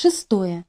Шестое.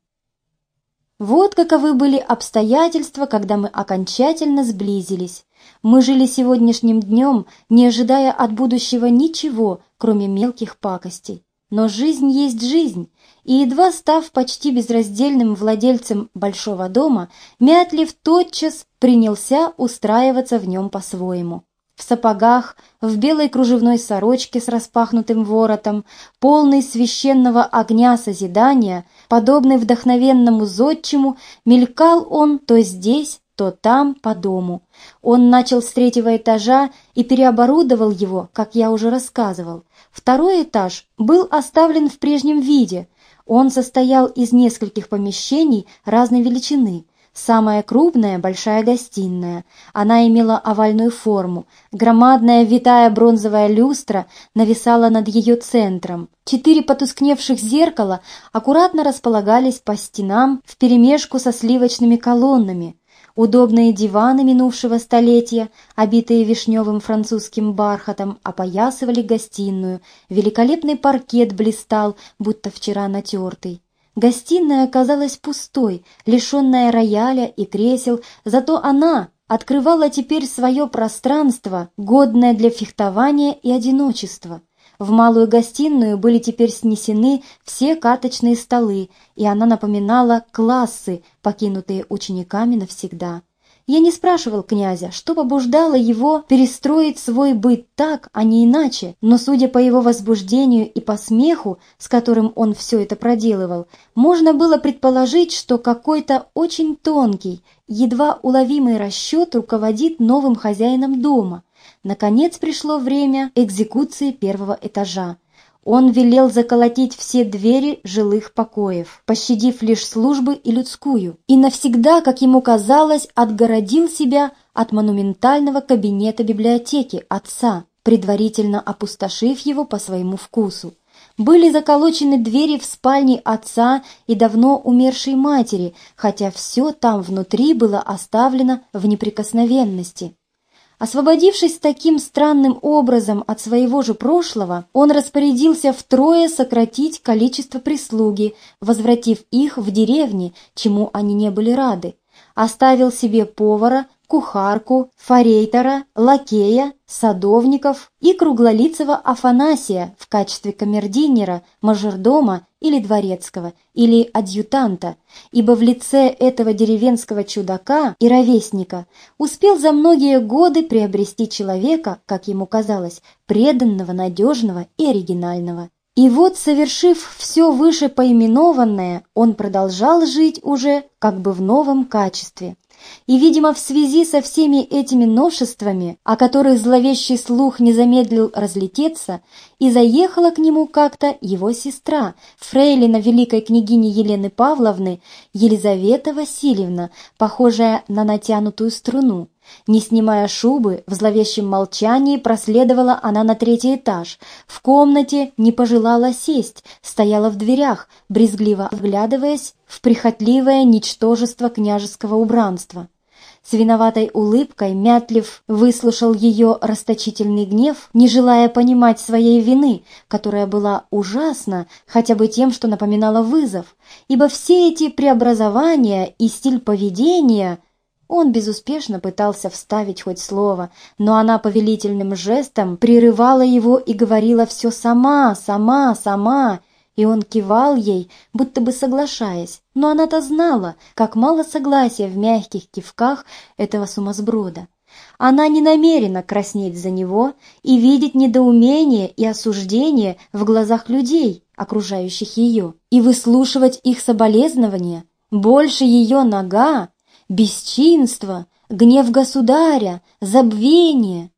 Вот каковы были обстоятельства, когда мы окончательно сблизились. Мы жили сегодняшним днем, не ожидая от будущего ничего, кроме мелких пакостей. Но жизнь есть жизнь, и едва став почти безраздельным владельцем большого дома, Мятлив тотчас принялся устраиваться в нем по-своему. В сапогах, в белой кружевной сорочке с распахнутым воротом, полный священного огня созидания, подобный вдохновенному зодчему, мелькал он то здесь, то там по дому. Он начал с третьего этажа и переоборудовал его, как я уже рассказывал. Второй этаж был оставлен в прежнем виде. Он состоял из нескольких помещений разной величины. Самая крупная – большая гостиная. Она имела овальную форму. Громадная витая бронзовая люстра нависала над ее центром. Четыре потускневших зеркала аккуратно располагались по стенам вперемешку со сливочными колоннами. Удобные диваны минувшего столетия, обитые вишневым французским бархатом, опоясывали гостиную. Великолепный паркет блистал, будто вчера натертый. Гостиная оказалась пустой, лишенная рояля и кресел, зато она открывала теперь свое пространство, годное для фехтования и одиночества. В малую гостиную были теперь снесены все каточные столы, и она напоминала классы, покинутые учениками навсегда. Я не спрашивал князя, что побуждало его перестроить свой быт так, а не иначе, но, судя по его возбуждению и по смеху, с которым он все это проделывал, можно было предположить, что какой-то очень тонкий, едва уловимый расчет руководит новым хозяином дома – Наконец пришло время экзекуции первого этажа. Он велел заколотить все двери жилых покоев, пощадив лишь службы и людскую, и навсегда, как ему казалось, отгородил себя от монументального кабинета библиотеки отца, предварительно опустошив его по своему вкусу. Были заколочены двери в спальне отца и давно умершей матери, хотя все там внутри было оставлено в неприкосновенности. Освободившись таким странным образом от своего же прошлого, он распорядился втрое сократить количество прислуги, возвратив их в деревни, чему они не были рады. Оставил себе повара, кухарку, форейтора, лакея, садовников и круглолицего Афанасия в качестве камердинера, мажордома или дворецкого, или адъютанта, ибо в лице этого деревенского чудака и ровесника успел за многие годы приобрести человека, как ему казалось, преданного, надежного и оригинального. И вот, совершив все выше поименованное, он продолжал жить уже как бы в новом качестве – и, видимо, в связи со всеми этими новшествами, о которых зловещий слух не замедлил разлететься, и заехала к нему как-то его сестра, фрейлина великой княгини Елены Павловны, Елизавета Васильевна, похожая на натянутую струну. Не снимая шубы, в зловещем молчании проследовала она на третий этаж. В комнате не пожелала сесть, стояла в дверях, брезгливо вглядываясь в прихотливое ничтожество княжеского убранства. С виноватой улыбкой Мятлив выслушал ее расточительный гнев, не желая понимать своей вины, которая была ужасна хотя бы тем, что напоминала вызов, ибо все эти преобразования и стиль поведения – он безуспешно пытался вставить хоть слово, но она повелительным жестом прерывала его и говорила все сама, сама, сама, и он кивал ей, будто бы соглашаясь, но она-то знала, как мало согласия в мягких кивках этого сумасброда. Она не намерена краснеть за него и видеть недоумение и осуждение в глазах людей, окружающих ее, и выслушивать их соболезнования. Больше ее нога, бесчинство, гнев государя, забвение.